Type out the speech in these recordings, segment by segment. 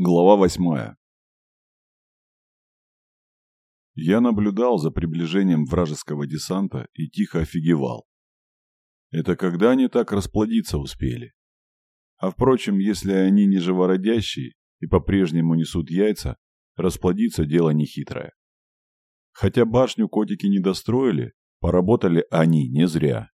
Глава восьмая Я наблюдал за приближением вражеского десанта и тихо офигевал. Это когда они так расплодиться успели? А впрочем, если они не живородящие и по-прежнему несут яйца, расплодиться дело нехитрое. Хотя башню котики не достроили, поработали они не зря.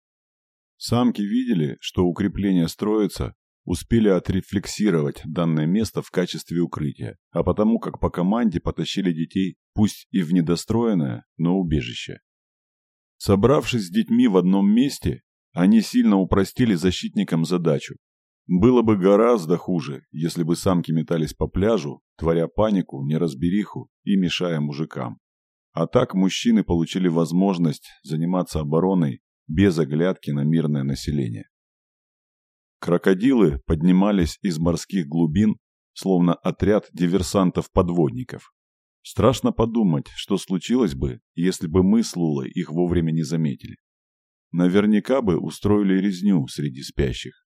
Самки видели, что укрепление строится, успели отрефлексировать данное место в качестве укрытия, а потому как по команде потащили детей, пусть и в недостроенное, но убежище. Собравшись с детьми в одном месте, они сильно упростили защитникам задачу. Было бы гораздо хуже, если бы самки метались по пляжу, творя панику, неразбериху и мешая мужикам. А так мужчины получили возможность заниматься обороной без оглядки на мирное население. Крокодилы поднимались из морских глубин, словно отряд диверсантов-подводников. Страшно подумать, что случилось бы, если бы мы с Лулой их вовремя не заметили. Наверняка бы устроили резню среди спящих.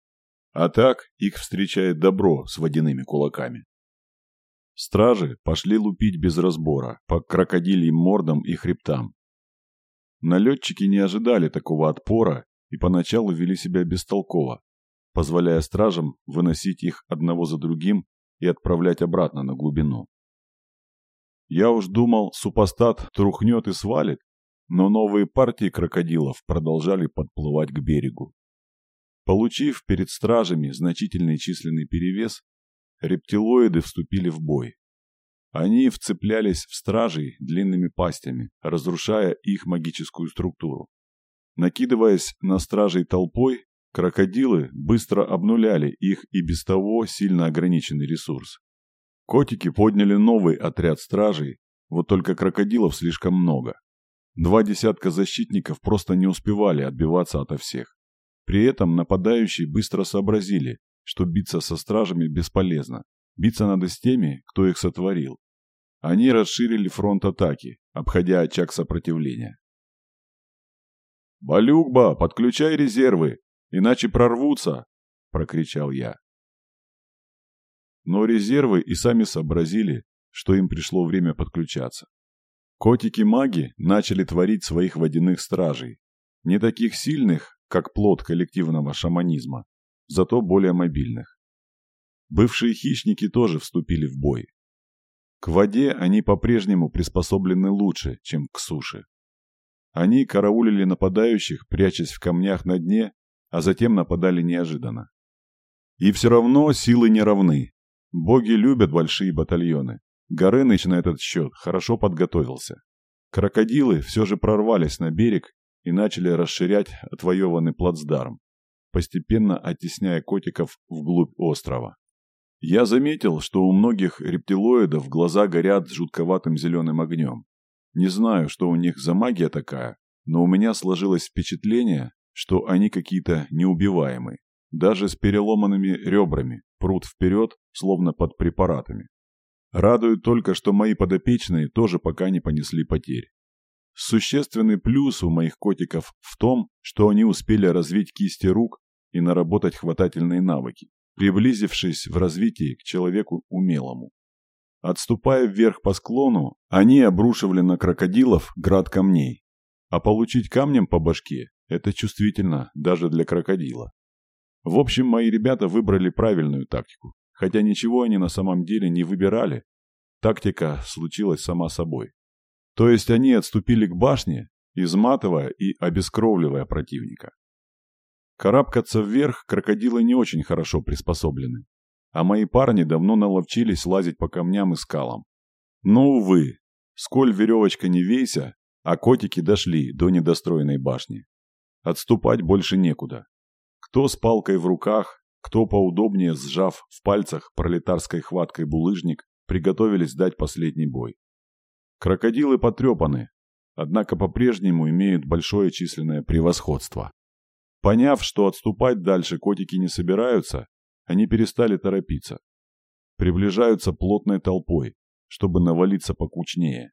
А так их встречает добро с водяными кулаками. Стражи пошли лупить без разбора по крокодильим мордам и хребтам. Налетчики не ожидали такого отпора и поначалу вели себя бестолково, позволяя стражам выносить их одного за другим и отправлять обратно на глубину. Я уж думал, супостат трухнет и свалит, но новые партии крокодилов продолжали подплывать к берегу. Получив перед стражами значительный численный перевес, рептилоиды вступили в бой. Они вцеплялись в стражей длинными пастями, разрушая их магическую структуру. Накидываясь на стражей толпой, Крокодилы быстро обнуляли их и без того сильно ограниченный ресурс. Котики подняли новый отряд стражей, вот только крокодилов слишком много. Два десятка защитников просто не успевали отбиваться ото всех. При этом нападающие быстро сообразили, что биться со стражами бесполезно. Биться надо с теми, кто их сотворил. Они расширили фронт атаки, обходя очаг сопротивления. «Балюкба, подключай резервы!» Иначе прорвутся!» – прокричал я. Но резервы и сами сообразили, что им пришло время подключаться. Котики-маги начали творить своих водяных стражей, не таких сильных, как плод коллективного шаманизма, зато более мобильных. Бывшие хищники тоже вступили в бой. К воде они по-прежнему приспособлены лучше, чем к суше. Они караулили нападающих, прячась в камнях на дне а затем нападали неожиданно. И все равно силы не равны. Боги любят большие батальоны. Горыныч на этот счет хорошо подготовился. Крокодилы все же прорвались на берег и начали расширять отвоеванный плацдарм, постепенно оттесняя котиков вглубь острова. Я заметил, что у многих рептилоидов глаза горят жутковатым зеленым огнем. Не знаю, что у них за магия такая, но у меня сложилось впечатление, что они какие-то неубиваемые. Даже с переломанными ребрами прут вперед, словно под препаратами. Радует только, что мои подопечные тоже пока не понесли потерь. Существенный плюс у моих котиков в том, что они успели развить кисти рук и наработать хватательные навыки, приблизившись в развитии к человеку умелому. Отступая вверх по склону, они обрушивали на крокодилов град камней, а получить камнем по башке это чувствительно даже для крокодила. В общем, мои ребята выбрали правильную тактику. Хотя ничего они на самом деле не выбирали. Тактика случилась сама собой. То есть они отступили к башне, изматывая и обескровливая противника. Карабкаться вверх крокодилы не очень хорошо приспособлены. А мои парни давно наловчились лазить по камням и скалам. Но, увы, сколь веревочка не вейся, а котики дошли до недостроенной башни. Отступать больше некуда. Кто с палкой в руках, кто поудобнее сжав в пальцах пролетарской хваткой булыжник, приготовились дать последний бой. Крокодилы потрепаны, однако по-прежнему имеют большое численное превосходство. Поняв, что отступать дальше котики не собираются, они перестали торопиться. Приближаются плотной толпой, чтобы навалиться покучнее.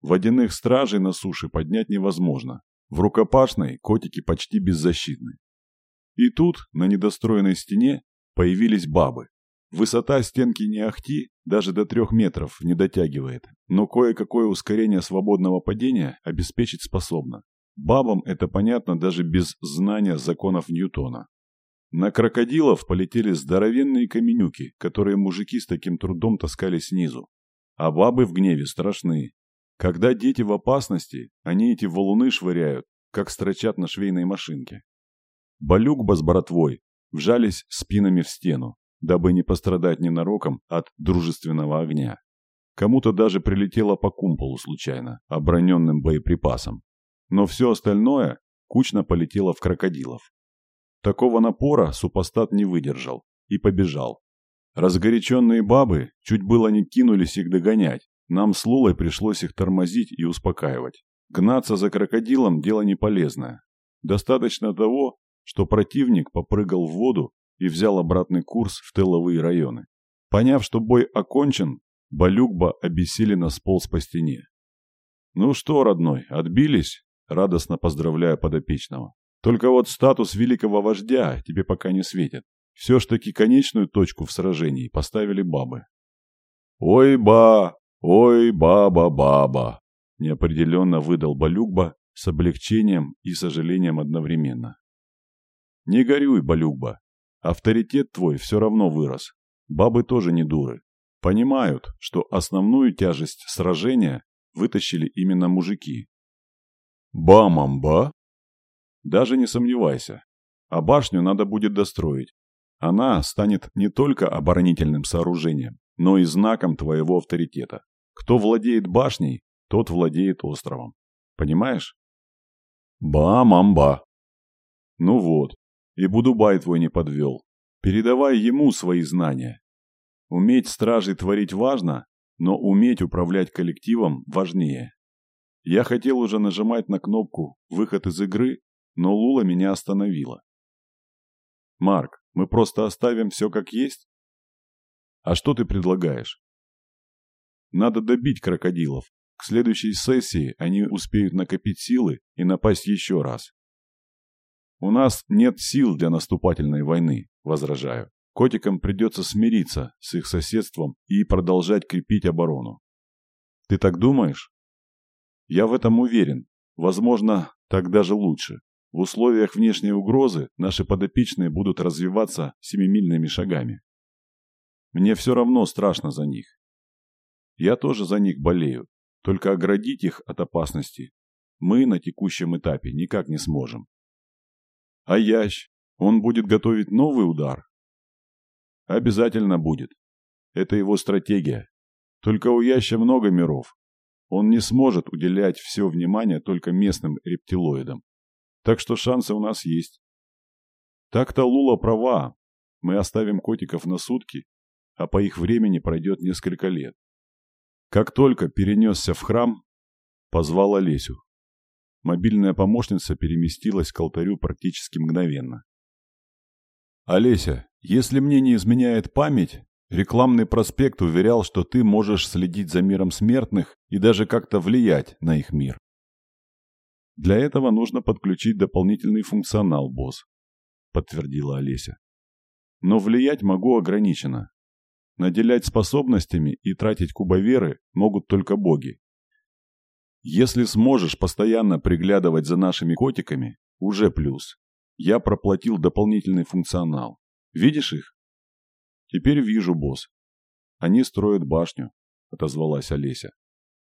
Водяных стражей на суше поднять невозможно, в рукопашной котики почти беззащитны. И тут, на недостроенной стене, появились бабы. Высота стенки не ахти, даже до трех метров не дотягивает, но кое-какое ускорение свободного падения обеспечить способна. Бабам это понятно даже без знания законов Ньютона. На крокодилов полетели здоровенные каменюки, которые мужики с таким трудом таскали снизу. А бабы в гневе страшны. Когда дети в опасности, они эти валуны швыряют, как строчат на швейной машинке. Балюкба с братвой вжались спинами в стену, дабы не пострадать ненароком от дружественного огня. Кому-то даже прилетело по кумполу случайно, оброненным боеприпасом. Но все остальное кучно полетело в крокодилов. Такого напора супостат не выдержал и побежал. Разгоряченные бабы чуть было не кинулись их догонять. Нам с Лулой пришлось их тормозить и успокаивать. Гнаться за крокодилом – дело не полезное. Достаточно того, что противник попрыгал в воду и взял обратный курс в тыловые районы. Поняв, что бой окончен, Балюкба обессиленно сполз по стене. «Ну что, родной, отбились?» – радостно поздравляю подопечного. «Только вот статус великого вождя тебе пока не светит. Все ж таки конечную точку в сражении поставили бабы». «Ой, ба! Ой, баба-баба!» – неопределенно выдал Балюкба с облегчением и сожалением одновременно. «Не горюй, Балюкба, Авторитет твой все равно вырос. Бабы тоже не дуры. Понимают, что основную тяжесть сражения вытащили именно мужики. Бамамба? Даже не сомневайся. А башню надо будет достроить. Она станет не только оборонительным сооружением, но и знаком твоего авторитета. Кто владеет башней, тот владеет островом. Понимаешь? Ба-мамба. Ну вот, и Будубай твой не подвел. Передавай ему свои знания. Уметь стражей творить важно, но уметь управлять коллективом важнее. Я хотел уже нажимать на кнопку «Выход из игры», но Лула меня остановила. «Марк, мы просто оставим все как есть?» «А что ты предлагаешь?» «Надо добить крокодилов. К следующей сессии они успеют накопить силы и напасть еще раз. У нас нет сил для наступательной войны, возражаю. Котикам придется смириться с их соседством и продолжать крепить оборону. Ты так думаешь? Я в этом уверен. Возможно, так даже лучше. В условиях внешней угрозы наши подопечные будут развиваться семимильными шагами. Мне все равно страшно за них. Я тоже за них болею. Только оградить их от опасности мы на текущем этапе никак не сможем. А Ящ? Он будет готовить новый удар? Обязательно будет. Это его стратегия. Только у Яща много миров. Он не сможет уделять все внимание только местным рептилоидам. Так что шансы у нас есть. Так-то Лула права. Мы оставим котиков на сутки, а по их времени пройдет несколько лет. Как только перенесся в храм, позвал Олесю. Мобильная помощница переместилась к алтарю практически мгновенно. «Олеся, если мне не изменяет память, рекламный проспект уверял, что ты можешь следить за миром смертных и даже как-то влиять на их мир. Для этого нужно подключить дополнительный функционал, босс», — подтвердила Олеся. «Но влиять могу ограниченно. Наделять способностями и тратить кубоверы могут только боги. Если сможешь постоянно приглядывать за нашими котиками, уже плюс. Я проплатил дополнительный функционал. Видишь их? Теперь вижу, босс. Они строят башню, отозвалась Олеся.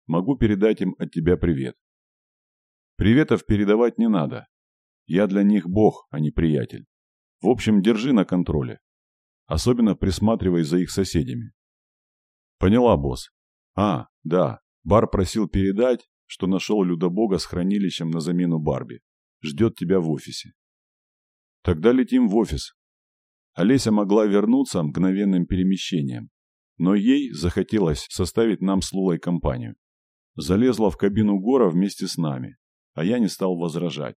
Могу передать им от тебя привет. Приветов передавать не надо. Я для них бог, а не приятель. В общем, держи на контроле. Особенно присматривай за их соседями. Поняла, босс. А, да, Бар просил передать, что нашел людобога с хранилищем на замену Барби. Ждет тебя в офисе. Тогда летим в офис. Олеся могла вернуться мгновенным перемещением, но ей захотелось составить нам с Лулой компанию. Залезла в кабину Гора вместе с нами, а я не стал возражать.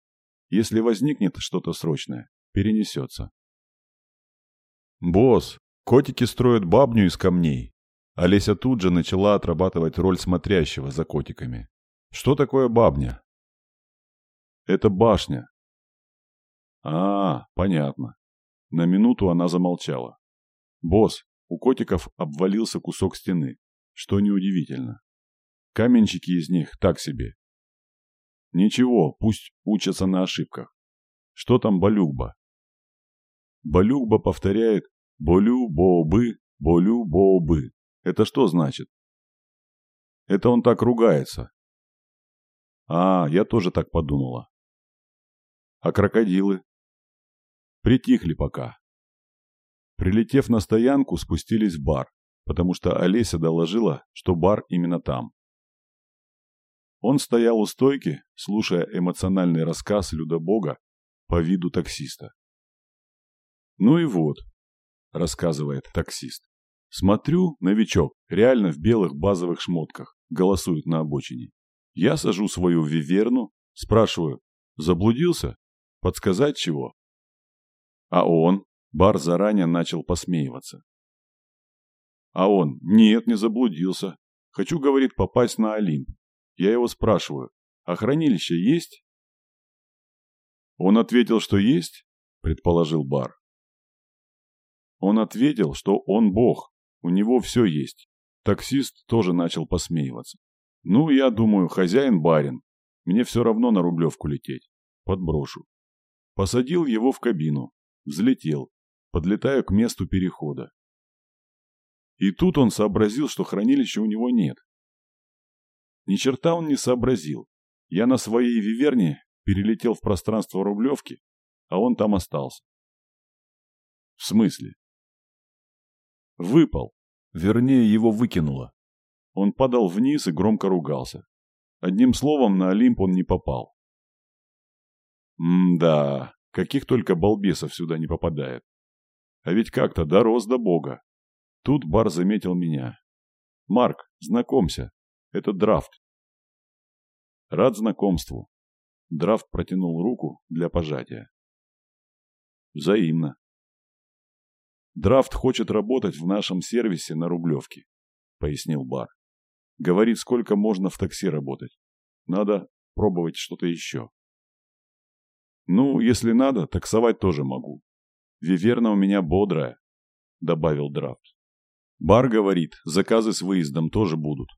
Если возникнет что-то срочное, перенесется. «Босс, котики строят бабню из камней». Олеся тут же начала отрабатывать роль смотрящего за котиками. Что такое бабня? Это башня. А, понятно. На минуту она замолчала. Босс, у котиков обвалился кусок стены, что неудивительно. Каменщики из них так себе. Ничего, пусть учатся на ошибках. Что там Балюгба? Балюгба повторяет «болю-бо-бы, болю-бо-бы». Это что значит? Это он так ругается. А, я тоже так подумала. А крокодилы? Притихли пока. Прилетев на стоянку, спустились в бар, потому что Олеся доложила, что бар именно там. Он стоял у стойки, слушая эмоциональный рассказ Людобога по виду таксиста. «Ну и вот», – рассказывает таксист. «Смотрю, новичок, реально в белых базовых шмотках, голосует на обочине. Я сажу свою виверну, спрашиваю, заблудился? Подсказать чего?» А он, бар заранее начал посмеиваться. А он, нет, не заблудился. Хочу, говорит, попасть на Олимп. Я его спрашиваю, а хранилище есть? Он ответил, что есть, предположил Бар. Он ответил, что он бог, у него все есть. Таксист тоже начал посмеиваться. Ну, я думаю, хозяин-барин. Мне все равно на Рублевку лететь. Подброшу. Посадил его в кабину. Взлетел. Подлетаю к месту перехода. И тут он сообразил, что хранилища у него нет. Ни черта он не сообразил. Я на своей виверне перелетел в пространство Рублевки, а он там остался. В смысле? Выпал. Вернее, его выкинуло. Он падал вниз и громко ругался. Одним словом, на Олимп он не попал. М-да, каких только балбесов сюда не попадает. А ведь как-то дорос до бога. Тут Бар заметил меня. «Марк, знакомься, это Драфт. Рад знакомству. Драфт протянул руку для пожатия. Взаимно. Драфт хочет работать в нашем сервисе на Рублевке, пояснил Бар. Говорит, сколько можно в такси работать. Надо пробовать что-то еще. Ну, если надо, таксовать тоже могу. Виверна у меня бодрая, добавил Драфт. Бар говорит, заказы с выездом тоже будут.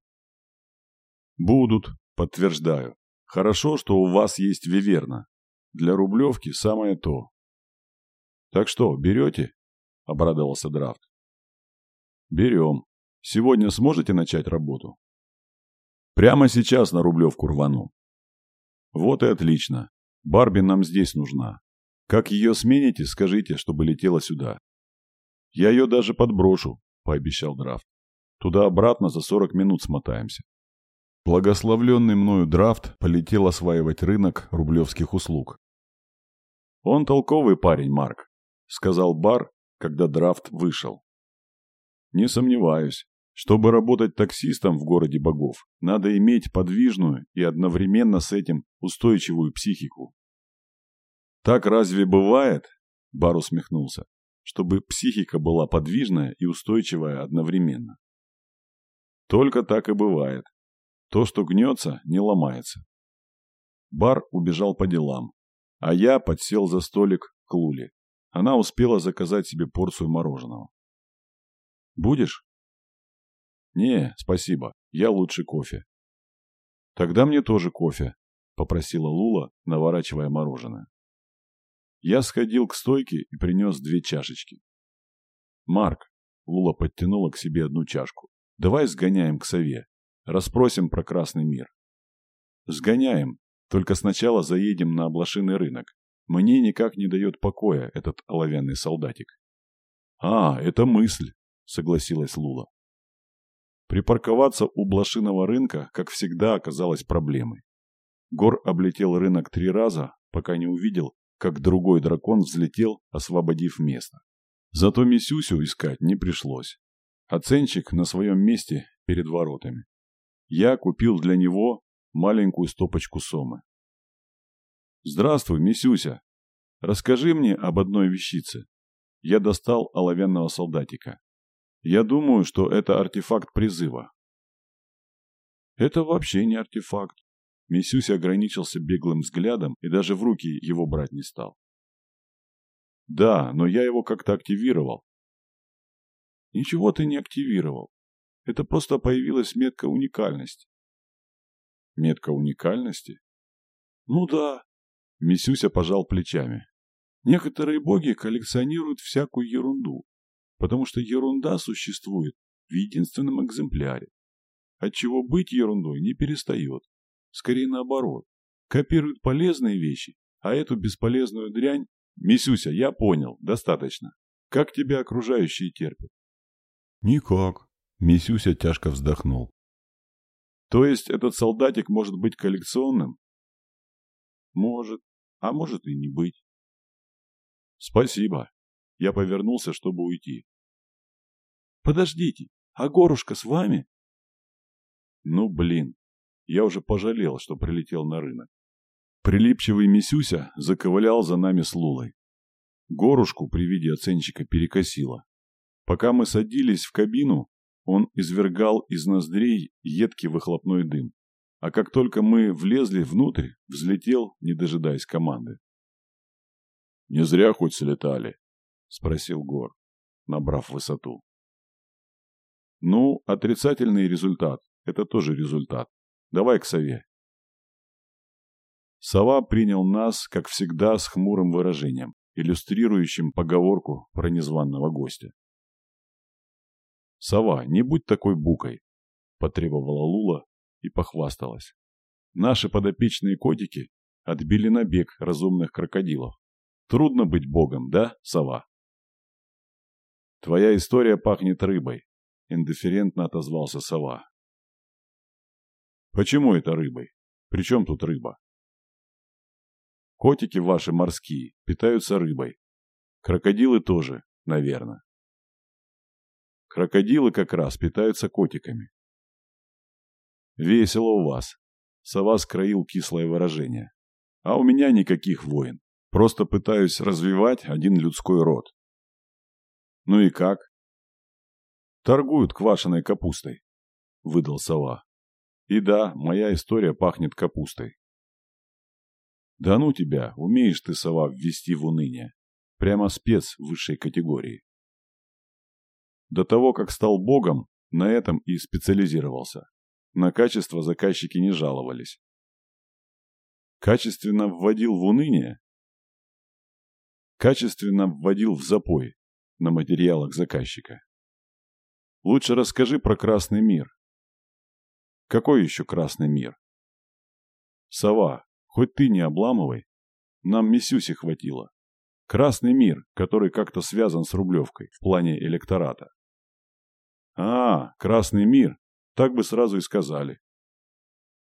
Будут, подтверждаю. Хорошо, что у вас есть Виверна. Для Рублевки самое то. Так что, берете? Обрадовался Драфт. Берем. Сегодня сможете начать работу? Прямо сейчас на Рублевку рвану. Вот и отлично. Барби нам здесь нужна. Как ее смените, скажите, чтобы летела сюда. Я ее даже подброшу, пообещал Драфт. Туда-обратно за 40 минут смотаемся. Благословленный мною Драфт полетел осваивать рынок рублевских услуг. «Он толковый парень, Марк», — сказал Бар, когда Драфт вышел. «Не сомневаюсь. Чтобы работать таксистом в городе богов, надо иметь подвижную и одновременно с этим устойчивую психику». «Так разве бывает?» — Бар усмехнулся чтобы психика была подвижная и устойчивая одновременно. Только так и бывает. То, что гнется, не ломается. Бар убежал по делам, а я подсел за столик к Луле. Она успела заказать себе порцию мороженого. «Будешь?» «Не, спасибо. Я лучше кофе». «Тогда мне тоже кофе», – попросила Лула, наворачивая мороженое. Я сходил к стойке и принес две чашечки. «Марк», — Лула подтянула к себе одну чашку, — «давай сгоняем к сове, расспросим про Красный мир». «Сгоняем, только сначала заедем на облашиный рынок. Мне никак не дает покоя этот оловянный солдатик». «А, это мысль», — согласилась Лула. Припарковаться у блошиного рынка, как всегда, оказалось проблемой. Гор облетел рынок три раза, пока не увидел, как другой дракон взлетел, освободив место. Зато Мисюсю искать не пришлось. Оценщик на своем месте перед воротами. Я купил для него маленькую стопочку сомы. «Здравствуй, Мисюся! Расскажи мне об одной вещице». Я достал оловянного солдатика. Я думаю, что это артефакт призыва. Это вообще не артефакт. Мисюсь ограничился беглым взглядом и даже в руки его брать не стал. Да, но я его как-то активировал. Ничего ты не активировал. Это просто появилась метка уникальности. Метка уникальности? Ну да. Мисюся пожал плечами. Некоторые боги коллекционируют всякую ерунду, потому что ерунда существует в единственном экземпляре. Отчего быть ерундой не перестает. Скорее наоборот. Копируют полезные вещи, а эту бесполезную дрянь... Мисюся, я понял, достаточно. Как тебя окружающие терпят? Никак. Мисюся тяжко вздохнул. То есть этот солдатик может быть коллекционным? Может, а может и не быть. Спасибо. Я повернулся, чтобы уйти. Подождите, а горушка с вами? Ну, блин, я уже пожалел, что прилетел на рынок. Прилипчивый Мисюся заковылял за нами с Лулой. Горушку при виде оценщика перекосило. Пока мы садились в кабину, он извергал из ноздрей едкий выхлопной дым. А как только мы влезли внутрь, взлетел, не дожидаясь команды. «Не зря хоть слетали?» — спросил Гор, набрав высоту. «Ну, отрицательный результат — это тоже результат. Давай к сове». Сова принял нас, как всегда, с хмурым выражением, иллюстрирующим поговорку про незваного гостя. «Сова, не будь такой букой!» – потребовала Лула и похвасталась. «Наши подопечные котики отбили набег разумных крокодилов. Трудно быть богом, да, сова?» «Твоя история пахнет рыбой», – индифферентно отозвался сова. «Почему это рыбой? Причем тут рыба?» «Котики ваши морские питаются рыбой. Крокодилы тоже, наверное. Крокодилы как раз питаются котиками. Весело у вас. Сова скроил кислое выражение. А у меня никаких войн. Просто пытаюсь развивать один людской род. Ну и как? Торгуют квашеной капустой, выдал сова. И да, моя история пахнет капустой. Да ну тебя, умеешь ты, сова, ввести в уныние. Прямо спец высшей категории. До того, как стал богом, на этом и специализировался. На качество заказчики не жаловались. Качественно вводил в уныние? Качественно вводил в запой на материалах заказчика. Лучше расскажи про Красный мир. Какой еще Красный мир? Сова, хоть ты не обламывай. Нам Мисюси хватило. Красный мир, который как-то связан с Рублевкой в плане электората. А, Красный мир. Так бы сразу и сказали.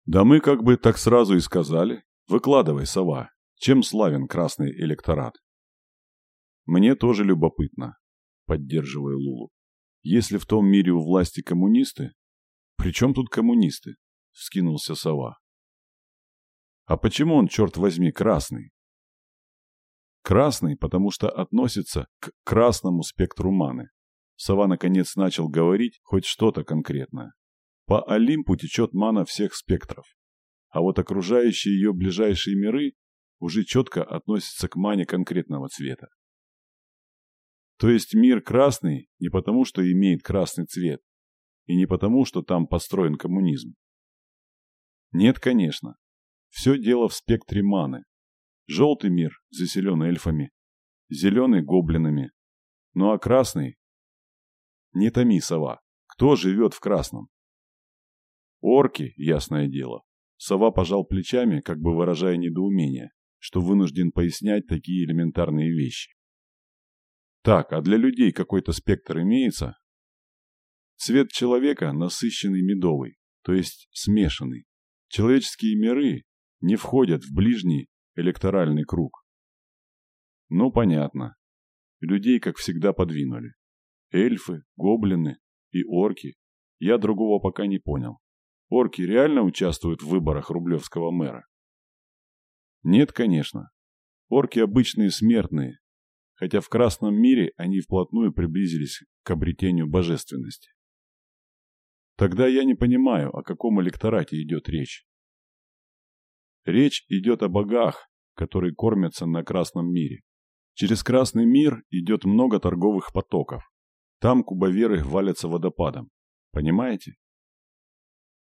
Да мы как бы так сразу и сказали. Выкладывай, сова. Чем славен красный электорат? Мне тоже любопытно, поддерживая Лулу. Если в том мире у власти коммунисты... При чем тут коммунисты? Вскинулся сова. А почему он, черт возьми, красный? Красный, потому что относится к красному спектру маны. Сова наконец начал говорить хоть что-то конкретное. По Олимпу течет мана всех спектров. А вот окружающие ее ближайшие миры уже четко относятся к мане конкретного цвета. То есть мир красный не потому, что имеет красный цвет, и не потому, что там построен коммунизм. Нет, конечно. Все дело в спектре маны. Желтый мир заселен эльфами, зеленый – гоблинами, ну а красный не томи, сова. Кто живет в красном? Орки, ясное дело. Сова пожал плечами, как бы выражая недоумение, что вынужден пояснять такие элементарные вещи. Так, а для людей какой-то спектр имеется? Цвет человека насыщенный медовый, то есть смешанный. Человеческие миры не входят в ближний электоральный круг. Ну, понятно. Людей, как всегда, подвинули. Эльфы, гоблины и орки. Я другого пока не понял. Орки реально участвуют в выборах рублевского мэра? Нет, конечно. Орки обычные смертные, хотя в Красном мире они вплотную приблизились к обретению божественности. Тогда я не понимаю, о каком электорате идет речь. Речь идет о богах, которые кормятся на Красном мире. Через Красный мир идет много торговых потоков, Там кубоверы валятся водопадом. Понимаете?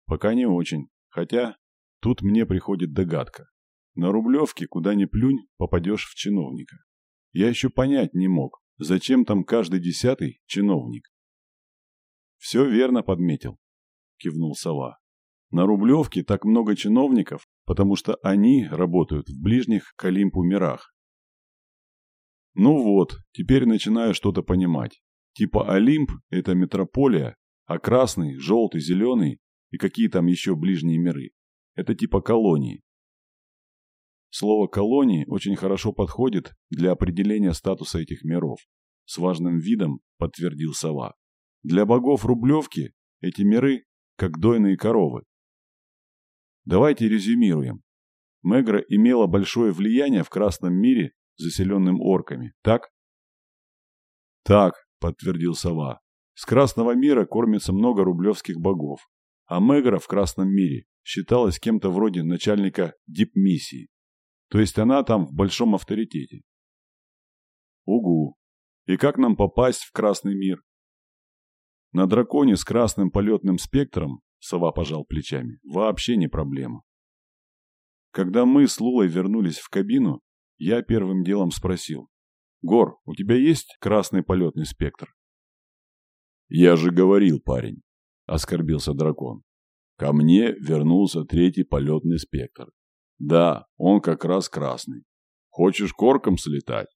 Пока не очень. Хотя, тут мне приходит догадка. На Рублевке, куда ни плюнь, попадешь в чиновника. Я еще понять не мог, зачем там каждый десятый чиновник. Все верно подметил, кивнул сова. На Рублевке так много чиновников, потому что они работают в ближних к Олимпу мирах. Ну вот, теперь начинаю что-то понимать. Типа Олимп – это метрополия, а красный, желтый, зеленый и какие там еще ближние миры – это типа колонии. Слово «колонии» очень хорошо подходит для определения статуса этих миров. С важным видом подтвердил сова. Для богов Рублевки эти миры как дойные коровы. Давайте резюмируем. Мегра имела большое влияние в Красном мире, заселенным орками, так? Так, подтвердил сова. С Красного мира кормится много рублевских богов, а Мегра в Красном мире считалась кем-то вроде начальника дипмиссии. То есть она там в большом авторитете. Угу. И как нам попасть в Красный мир? На драконе с красным полетным спектром, сова пожал плечами, вообще не проблема. Когда мы с Лулой вернулись в кабину, я первым делом спросил. «Гор, у тебя есть красный полетный спектр?» «Я же говорил, парень», — оскорбился дракон. «Ко мне вернулся третий полетный спектр. Да, он как раз красный. Хочешь корком слетать?»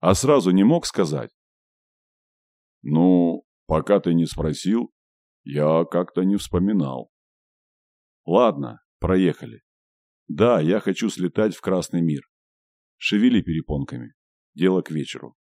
«А сразу не мог сказать?» «Ну, пока ты не спросил, я как-то не вспоминал». «Ладно, проехали. Да, я хочу слетать в Красный мир. Шевели перепонками. Дело к вечеру.